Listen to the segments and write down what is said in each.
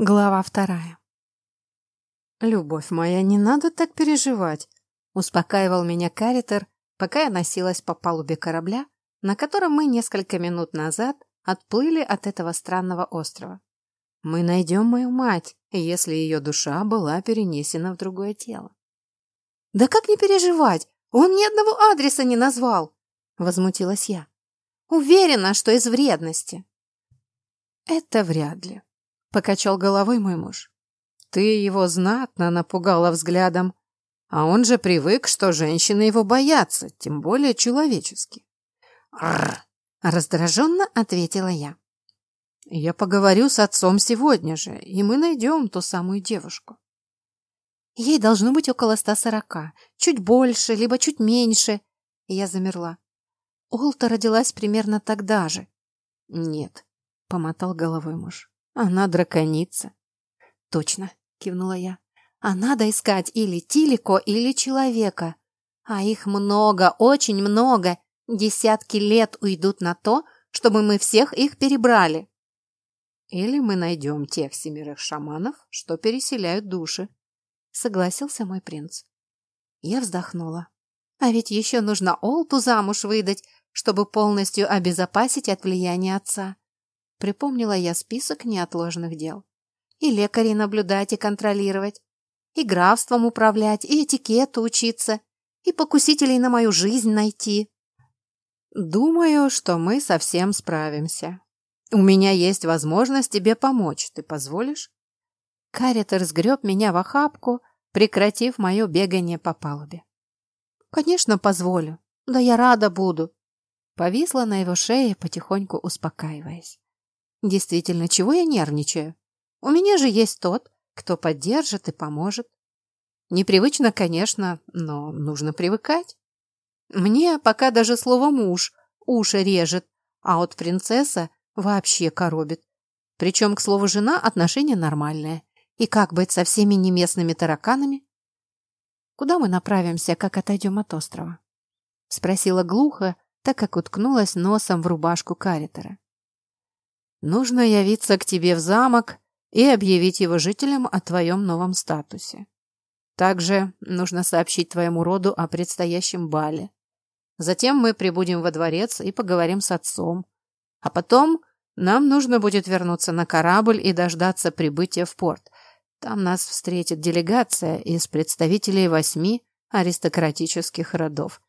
Глава вторая. «Любовь моя, не надо так переживать», — успокаивал меня Каритер, пока я носилась по палубе корабля, на котором мы несколько минут назад отплыли от этого странного острова. «Мы найдем мою мать, если ее душа была перенесена в другое тело». «Да как не переживать? Он ни одного адреса не назвал!» — возмутилась я. «Уверена, что из вредности». «Это вряд ли», — покачал головой мой муж. «Ты его знатно напугала взглядом, а он же привык, что женщины его боятся, тем более человечески». «Рррр!» — раздраженно ответила я. «Я поговорю с отцом сегодня же, и мы найдем ту самую девушку». Ей должно быть около ста сорока, чуть больше, либо чуть меньше. Я замерла. Олта родилась примерно тогда же. Нет, — помотал головой муж. Она драконица. Точно, кивнула я. А надо искать или Тилико, или человека. А их много, очень много. Десятки лет уйдут на то, чтобы мы всех их перебрали. Или мы найдем тех семерых шаманов, что переселяют души. Согласился мой принц. Я вздохнула. А ведь еще нужно Олту замуж выдать, чтобы полностью обезопасить от влияния отца. Припомнила я список неотложных дел. И лекарей наблюдать и контролировать, и графством управлять, и этикету учиться, и покусителей на мою жизнь найти. Думаю, что мы совсем справимся. У меня есть возможность тебе помочь, ты позволишь? Каритер сгреб меня в охапку, прекратив мое бегание по палубе. Конечно, позволю. Да я рада буду. Повисла на его шее, потихоньку успокаиваясь. Действительно, чего я нервничаю? У меня же есть тот, кто поддержит и поможет. Непривычно, конечно, но нужно привыкать. Мне пока даже слово «муж» уши режет, а от принцесса вообще коробит. Причем, к слову, жена отношение нормальное. И как быть со всеми неместными тараканами? Куда мы направимся, как отойдем от острова? Спросила глухо, так как уткнулась носом в рубашку каритера. Нужно явиться к тебе в замок и объявить его жителям о твоем новом статусе. Также нужно сообщить твоему роду о предстоящем бале. Затем мы прибудем во дворец и поговорим с отцом. А потом нам нужно будет вернуться на корабль и дождаться прибытия в порт. Там нас встретит делегация из представителей восьми аристократических родов.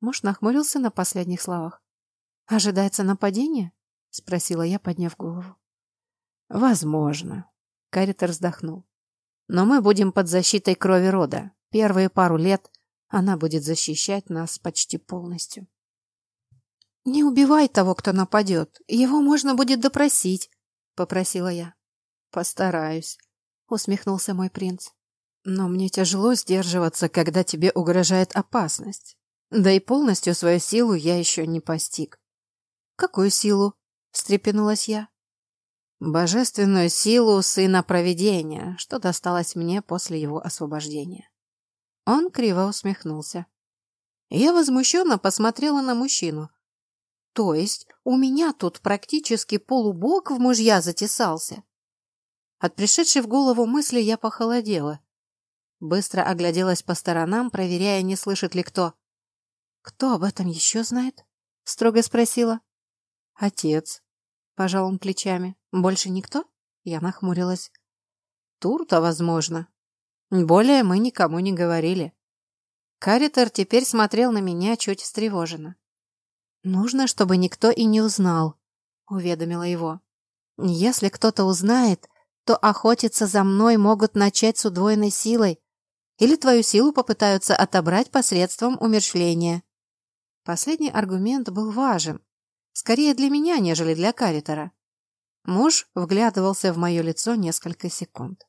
Муж нахмурился на последних словах. Ожидается нападение? — спросила я, подняв голову. «Возможно», — Каритер вздохнул. «Но мы будем под защитой крови рода. Первые пару лет она будет защищать нас почти полностью». «Не убивай того, кто нападет. Его можно будет допросить», — попросила я. «Постараюсь», — усмехнулся мой принц. «Но мне тяжело сдерживаться, когда тебе угрожает опасность. Да и полностью свою силу я еще не постиг». «Какую силу?» Встрепенулась я. Божественную силу сына провидения, что досталось мне после его освобождения. Он криво усмехнулся. Я возмущенно посмотрела на мужчину. То есть у меня тут практически полубог в мужья затесался. От пришедшей в голову мысли я похолодела. Быстро огляделась по сторонам, проверяя, не слышит ли кто. «Кто об этом еще знает?» — строго спросила. «Отец», Пожал он плечами. Больше никто? Я нахмурилась. Турта, возможно. Более мы никому не говорили. Каритер теперь смотрел на меня чуть встревоженно. «Нужно, чтобы никто и не узнал», — уведомила его. «Если кто-то узнает, то охотиться за мной могут начать с удвоенной силой, или твою силу попытаются отобрать посредством умерщвления». Последний аргумент был важен, Скорее для меня, нежели для Каритера. Муж вглядывался в мое лицо несколько секунд.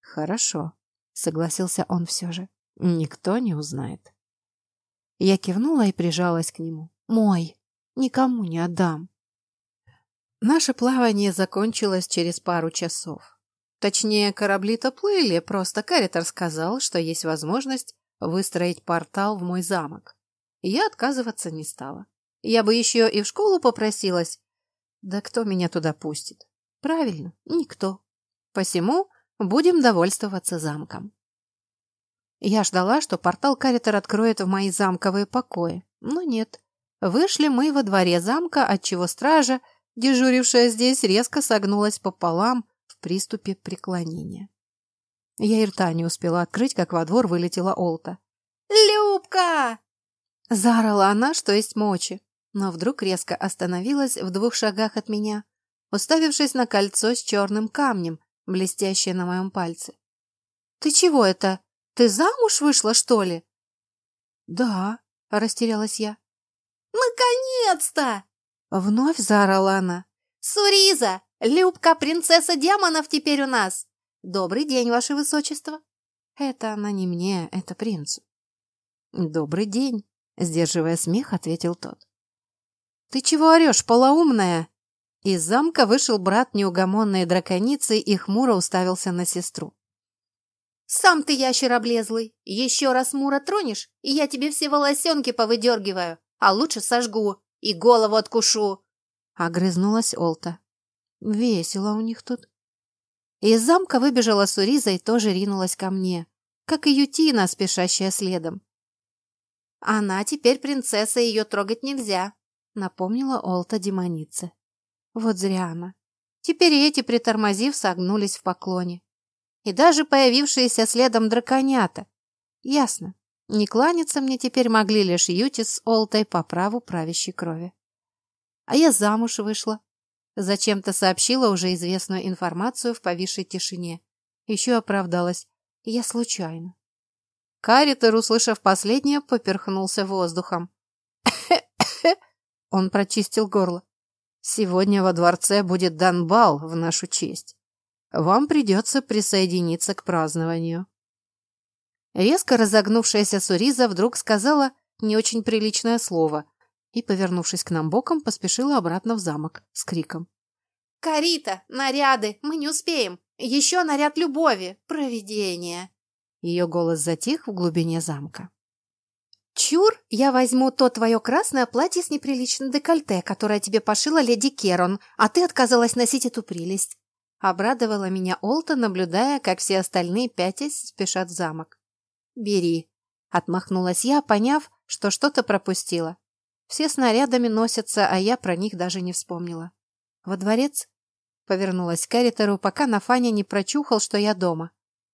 «Хорошо», — согласился он все же. «Никто не узнает». Я кивнула и прижалась к нему. «Мой! Никому не отдам!» Наше плавание закончилось через пару часов. Точнее, корабли-то плыли, просто Каритер сказал, что есть возможность выстроить портал в мой замок. И я отказываться не стала. Я бы еще и в школу попросилась. Да кто меня туда пустит? Правильно, никто. Посему будем довольствоваться замком. Я ждала, что портал Каритер откроет в мои замковые покои, но нет. Вышли мы во дворе замка, отчего стража, дежурившая здесь, резко согнулась пополам в приступе преклонения. Я и рта не успела открыть, как во двор вылетела Олта. «Любка!» Заорала она, что есть мочи, но вдруг резко остановилась в двух шагах от меня, уставившись на кольцо с черным камнем, блестящее на моем пальце. «Ты чего это? Ты замуж вышла, что ли?» «Да», — растерялась я. «Наконец-то!» — вновь заорала она. «Суриза! Любка, принцесса демонов теперь у нас! Добрый день, ваше высочество!» «Это она не мне, это принцу». «Добрый день», — сдерживая смех, ответил тот. «Ты чего орешь, полоумная?» Из замка вышел брат неугомонной драконицы и хмуро уставился на сестру. «Сам ты ящер облезлый! Еще раз Мура тронешь, и я тебе все волосенки повыдергиваю, а лучше сожгу и голову откушу!» Огрызнулась Олта. «Весело у них тут». Из замка выбежала Суриза и тоже ринулась ко мне, как и Ютина, спешащая следом. «Она теперь принцесса, ее трогать нельзя», — напомнила Олта демонице. Вот зря она. Теперь эти, притормозив, согнулись в поклоне. И даже появившиеся следом драконята. Ясно, не кланяться мне теперь могли лишь Ютис с Олтой по праву правящей крови. А я замуж вышла. Зачем-то сообщила уже известную информацию в повисшей тишине. Еще оправдалась. Я случайно. Каритер, услышав последнее, поперхнулся воздухом. Он прочистил горло. Сегодня во дворце будет дан бал в нашу честь. Вам придется присоединиться к празднованию. Резко разогнувшаяся Суриза вдруг сказала не очень приличное слово и, повернувшись к нам боком, поспешила обратно в замок с криком. «Карита! Наряды! Мы не успеем! Еще наряд любови! Провидение!» Ее голос затих в глубине замка. «Чур, я возьму то твое красное платье с неприличным декольте, которое тебе пошила леди Керон, а ты отказалась носить эту прелесть». Обрадовала меня Олта, наблюдая, как все остальные пятясь спешат в замок. «Бери», — отмахнулась я, поняв, что что-то пропустила. Все снарядами носятся, а я про них даже не вспомнила. «Во дворец?» — повернулась к Каритеру, пока Нафаня не прочухал, что я дома.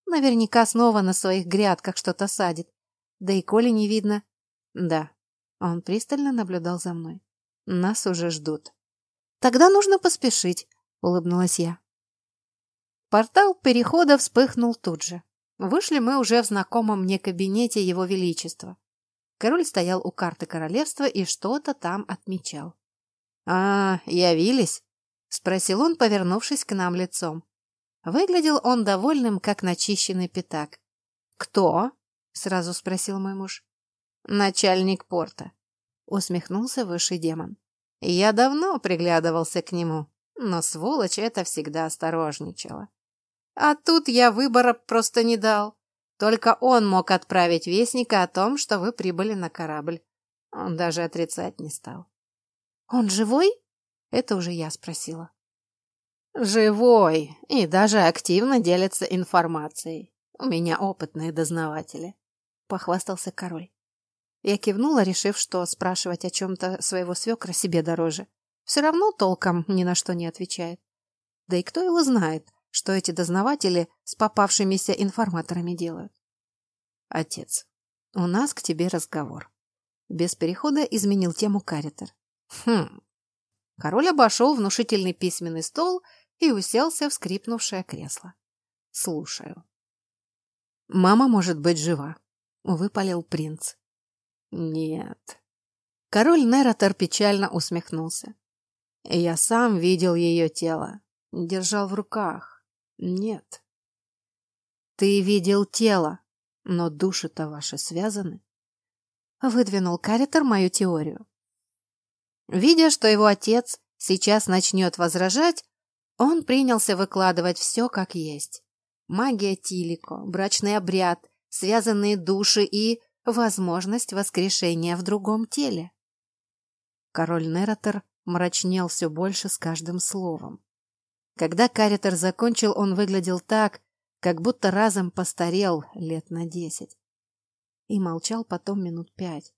Наверняка снова на своих грядках что-то садит. Да и Коли не видно. Да, он пристально наблюдал за мной. Нас уже ждут. Тогда нужно поспешить, улыбнулась я. Портал перехода вспыхнул тут же. Вышли мы уже в знакомом мне кабинете Его Величества. Король стоял у карты королевства и что-то там отмечал. «А, явились?» — спросил он, повернувшись к нам лицом. Выглядел он довольным, как начищенный пятак. «Кто?» — сразу спросил мой муж. «Начальник порта», — усмехнулся высший демон. «Я давно приглядывался к нему, но сволочь это всегда осторожничала. А тут я выбора просто не дал. Только он мог отправить вестника о том, что вы прибыли на корабль. Он даже отрицать не стал. «Он живой?» — это уже я спросила. «Живой и даже активно делится информацией. У меня опытные дознаватели», — похвастался король. Я кивнула, решив, что спрашивать о чем-то своего свекра себе дороже. Все равно толком ни на что не отвечает. Да и кто его знает, что эти дознаватели с попавшимися информаторами делают. Отец, у нас к тебе разговор. Без перехода изменил тему Каритер. Хм. Король обошел внушительный письменный стол и уселся в скрипнувшее кресло. Слушаю. Мама может быть жива, выпалил принц. Нет. Король Нератор печально усмехнулся. Я сам видел ее тело, держал в руках. Нет. Ты видел тело, но души-то ваши связаны. Выдвинул Каритер мою теорию. Видя, что его отец сейчас начнет возражать, он принялся выкладывать все как есть. Магия Тилико, брачный обряд, связанные души и возможность воскрешения в другом теле. Король Нератор мрачнел все больше с каждым словом. Когда Каритер закончил, он выглядел так, как будто разом постарел лет на десять. И молчал потом минут пять.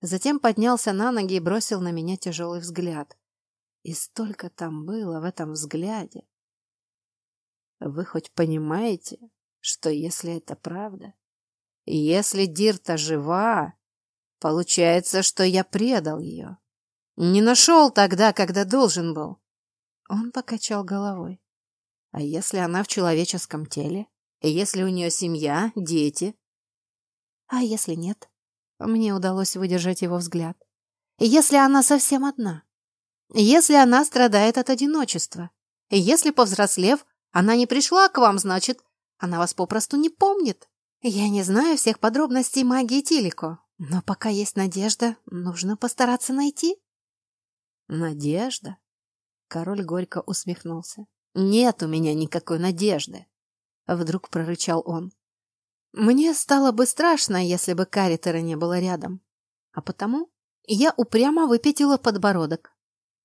Затем поднялся на ноги и бросил на меня тяжелый взгляд. И столько там было в этом взгляде. Вы хоть понимаете, что если это правда, если Дирта жива, получается, что я предал ее. Не нашел тогда, когда должен был. Он покачал головой. А если она в человеческом теле? Если у нее семья, дети? А если нет? Мне удалось выдержать его взгляд. Если она совсем одна? Если она страдает от одиночества? Если, повзрослев, она не пришла к вам, значит, она вас попросту не помнит? Я не знаю всех подробностей магии Тилико, но пока есть надежда, нужно постараться найти. Надежда? Король горько усмехнулся. Нет у меня никакой надежды. Вдруг прорычал он. Мне стало бы страшно, если бы Каритера не было рядом. А потому я упрямо выпятила подбородок.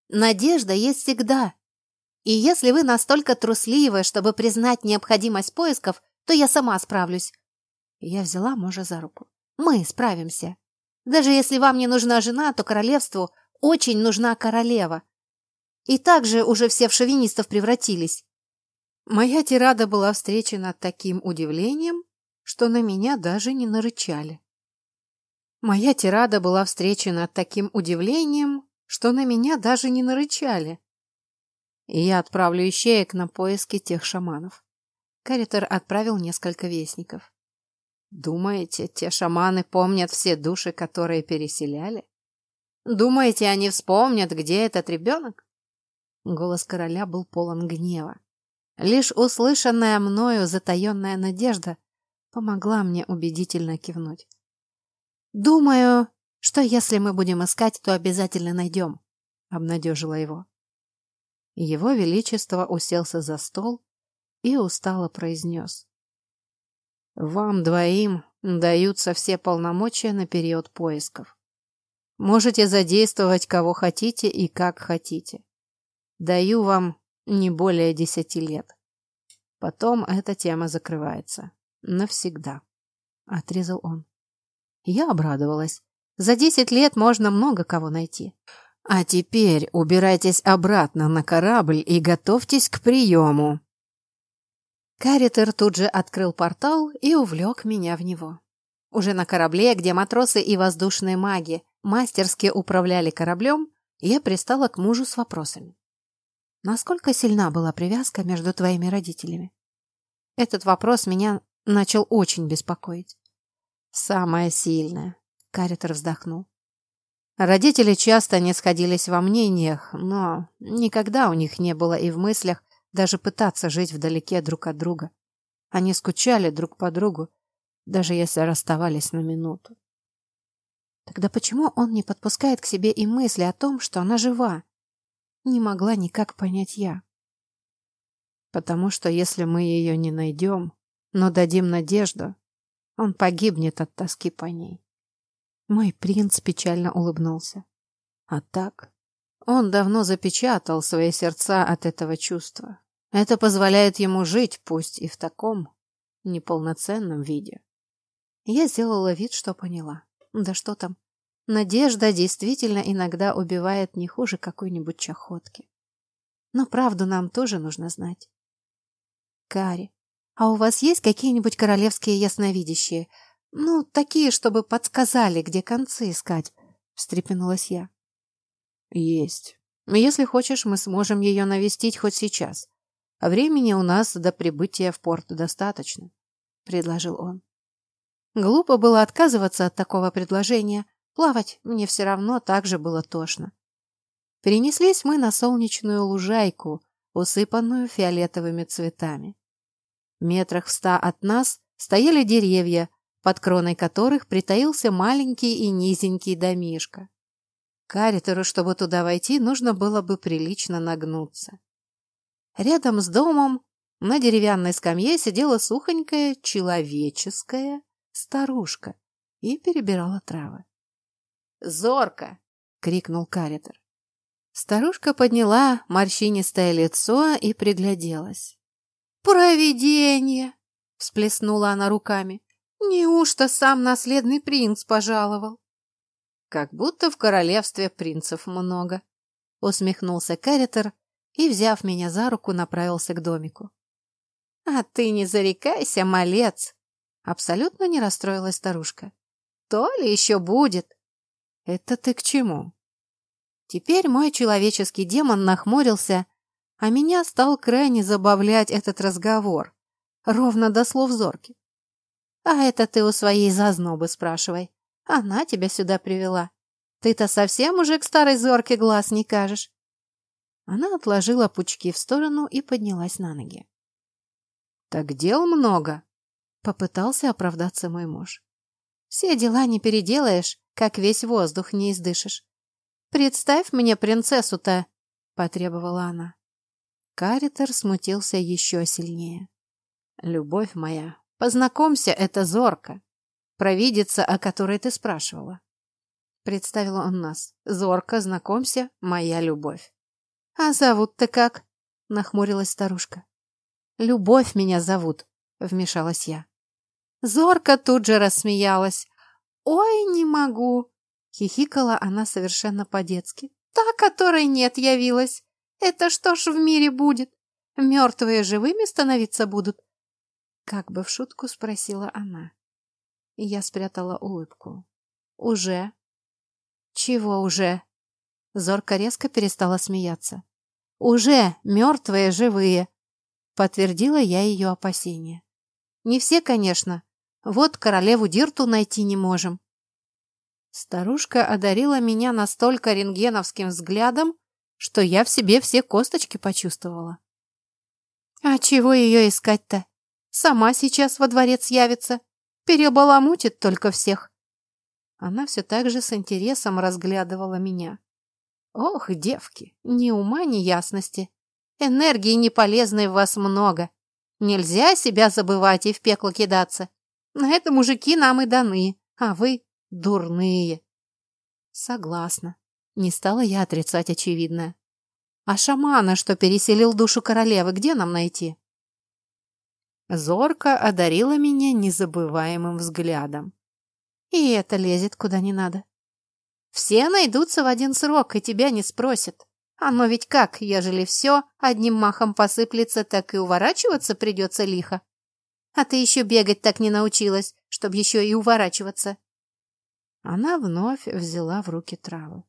Надежда есть всегда. И если вы настолько трусливы, чтобы признать необходимость поисков, то я сама справлюсь. Я взяла мужа за руку. Мы справимся. Даже если вам не нужна жена, то королевству очень нужна королева. И также уже все в шовинистов превратились. Моя тирада была встречена таким удивлением, что на меня даже не нарычали. Моя тирада была встречена таким удивлением, что на меня даже не нарычали. И я отправлю ищеек на поиски тех шаманов. Каритер отправил несколько вестников. Думаете, те шаманы помнят все души, которые переселяли? Думаете, они вспомнят, где этот ребенок? Голос короля был полон гнева. Лишь услышанная мною затаенная надежда помогла мне убедительно кивнуть. «Думаю, что если мы будем искать, то обязательно найдем», — обнадежила его. Его Величество уселся за стол и устало произнес. «Вам двоим даются все полномочия на период поисков. Можете задействовать кого хотите и как хотите. Даю вам не более десяти лет. Потом эта тема закрывается. Навсегда. Отрезал он. Я обрадовалась. За десять лет можно много кого найти. А теперь убирайтесь обратно на корабль и готовьтесь к приему. Каритер тут же открыл портал и увлек меня в него. Уже на корабле, где матросы и воздушные маги мастерски управляли кораблем, я пристала к мужу с вопросами. Насколько сильна была привязка между твоими родителями? Этот вопрос меня начал очень беспокоить. Самая сильная, Каритер вздохнул. Родители часто не сходились во мнениях, но никогда у них не было и в мыслях даже пытаться жить вдалеке друг от друга. Они скучали друг по другу, даже если расставались на минуту. Тогда почему он не подпускает к себе и мысли о том, что она жива? Не могла никак понять я. Потому что если мы ее не найдем, но дадим надежду, он погибнет от тоски по ней. Мой принц печально улыбнулся. А так, он давно запечатал свои сердца от этого чувства. Это позволяет ему жить, пусть и в таком неполноценном виде. Я сделала вид, что поняла. Да что там, Надежда действительно иногда убивает не хуже какой-нибудь чахотки. Но правду нам тоже нужно знать. Кари, а у вас есть какие-нибудь королевские ясновидящие? Ну, такие, чтобы подсказали, где концы искать, встрепенулась я. Есть. Если хочешь, мы сможем ее навестить хоть сейчас. А времени у нас до прибытия в порт достаточно, предложил он. Глупо было отказываться от такого предложения, Плавать мне все равно так же было тошно. Перенеслись мы на солнечную лужайку, усыпанную фиолетовыми цветами. Метрах в ста от нас стояли деревья, под кроной которых притаился маленький и низенький домишко. Каритеру, чтобы туда войти, нужно было бы прилично нагнуться. Рядом с домом на деревянной скамье сидела сухонькая человеческая старушка и перебирала травы. Зорко! крикнул Каритер. Старушка подняла морщинистое лицо и пригляделась. «Провидение!» — всплеснула она руками. «Неужто сам наследный принц пожаловал?» «Как будто в королевстве принцев много», — усмехнулся Кэрритер и, взяв меня за руку, направился к домику. «А ты не зарекайся, малец!» Абсолютно не расстроилась старушка. «То ли еще будет!» «Это ты к чему?» Теперь мой человеческий демон нахмурился, а меня стал крайне забавлять этот разговор, ровно до слов зорки. «А это ты у своей зазнобы спрашивай. Она тебя сюда привела. Ты-то совсем уже к старой зорке глаз не кажешь». Она отложила пучки в сторону и поднялась на ноги. «Так дел много», — попытался оправдаться мой муж. «Все дела не переделаешь, как весь воздух не издышишь. «Представь мне принцессу-то!» — потребовала она. Каритер смутился еще сильнее. «Любовь моя, познакомься, это Зорка, провидица, о которой ты спрашивала». Представил он нас. «Зорка, знакомься, моя любовь». «А зовут-то как?» — нахмурилась старушка. «Любовь меня зовут», — вмешалась я. Зорка тут же рассмеялась. «Ой, не могу. Хихикала она совершенно по-детски. «Та, которой нет, явилась. Это что ж в мире будет? Мертвые живыми становиться будут?» Как бы в шутку спросила она. Я спрятала улыбку. «Уже?» «Чего уже?» Зорка резко перестала смеяться. «Уже мертвые живые!» Подтвердила я ее опасения. «Не все, конечно. Вот королеву Дирту найти не можем. Старушка одарила меня настолько рентгеновским взглядом, что я в себе все косточки почувствовала. «А чего ее искать-то? Сама сейчас во дворец явится. Перебаламутит только всех». Она все так же с интересом разглядывала меня. «Ох, девки, ни ума, ни ясности. Энергии неполезной в вас много. Нельзя себя забывать и в пекло кидаться. На это мужики нам и даны, а вы Дурные. Согласна. Не стала я отрицать очевидное. А шамана, что переселил душу королевы, где нам найти? Зорка одарила меня незабываемым взглядом. И это лезет куда не надо. Все найдутся в один срок, и тебя не спросят. Оно ведь как, ежели все одним махом посыплется, так и уворачиваться придется лихо. А ты еще бегать так не научилась, чтоб еще и уворачиваться. Она вновь взяла в руки травы.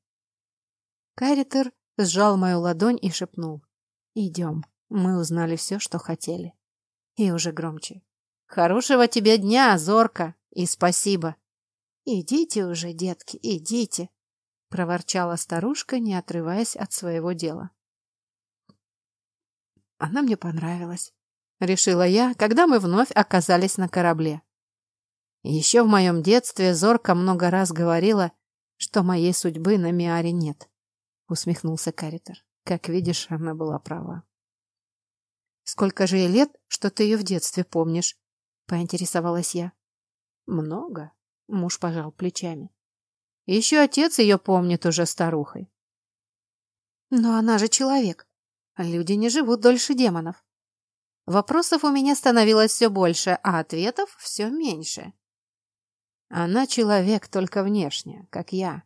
Каритер сжал мою ладонь и шепнул. «Идем, мы узнали все, что хотели». И уже громче. «Хорошего тебе дня, Зорка, и спасибо!» «Идите уже, детки, идите!» проворчала старушка, не отрываясь от своего дела. Она мне понравилась, решила я, когда мы вновь оказались на корабле. Еще в моем детстве Зорка много раз говорила, что моей судьбы на Миаре нет. Усмехнулся Каритер. Как видишь, она была права. Сколько же ей лет, что ты ее в детстве помнишь? Поинтересовалась я. Много. Муж пожал плечами. Еще отец ее помнит уже старухой. Но она же человек. Люди не живут дольше демонов. Вопросов у меня становилось все больше, а ответов все меньше. Она человек только внешне, как я.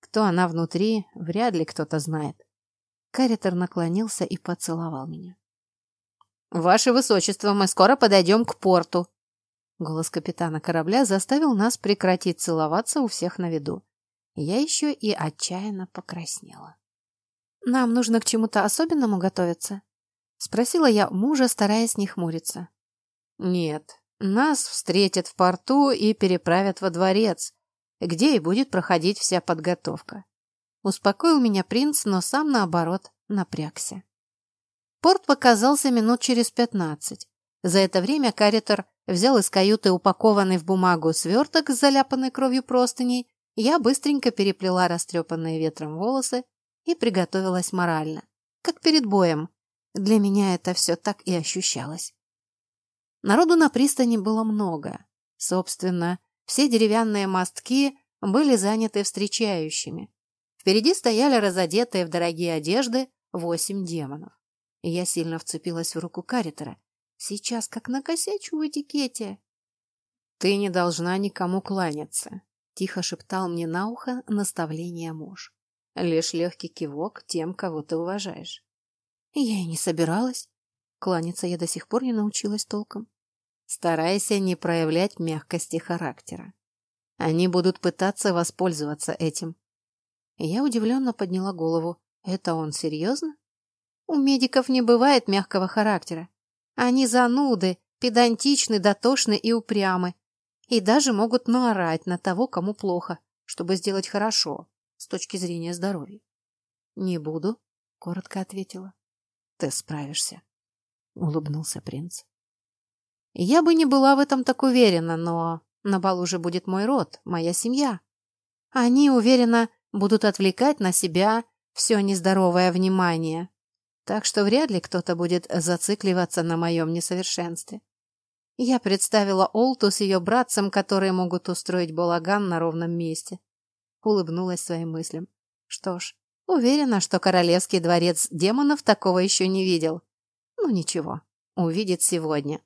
Кто она внутри, вряд ли кто-то знает. Каритер наклонился и поцеловал меня. «Ваше Высочество, мы скоро подойдем к порту!» Голос капитана корабля заставил нас прекратить целоваться у всех на виду. Я еще и отчаянно покраснела. «Нам нужно к чему-то особенному готовиться?» Спросила я мужа, стараясь не хмуриться. «Нет, нас встретят в порту и переправят во дворец, где и будет проходить вся подготовка. Успокоил меня принц, но сам, наоборот, напрягся. Порт показался минут через пятнадцать. За это время Каритер взял из каюты упакованный в бумагу сверток с заляпанной кровью простыней, я быстренько переплела растрепанные ветром волосы и приготовилась морально, как перед боем. Для меня это все так и ощущалось. Народу на пристани было много. Собственно, все деревянные мостки были заняты встречающими. Впереди стояли разодетые в дорогие одежды восемь демонов. Я сильно вцепилась в руку Каритера. Сейчас как накосячу в этикете. «Ты не должна никому кланяться», — тихо шептал мне на ухо наставление муж. «Лишь легкий кивок тем, кого ты уважаешь». Я и не собиралась. Кланяться я до сих пор не научилась толком. Старайся не проявлять мягкости характера. Они будут пытаться воспользоваться этим. Я удивленно подняла голову. Это он серьезно? У медиков не бывает мягкого характера. Они зануды, педантичны, дотошны и упрямы. И даже могут наорать на того, кому плохо, чтобы сделать хорошо с точки зрения здоровья. «Не буду», — коротко ответила. «Ты справишься», — улыбнулся принц. «Я бы не была в этом так уверена, но на балу же будет мой род, моя семья. Они, уверенно, будут отвлекать на себя все нездоровое внимание. Так что вряд ли кто-то будет зацикливаться на моем несовершенстве. Я представила Олту с ее братцем, которые могут устроить балаган на ровном месте. Улыбнулась своим мыслям. Что ж, уверена, что королевский дворец демонов такого еще не видел. Ну ничего, увидит сегодня.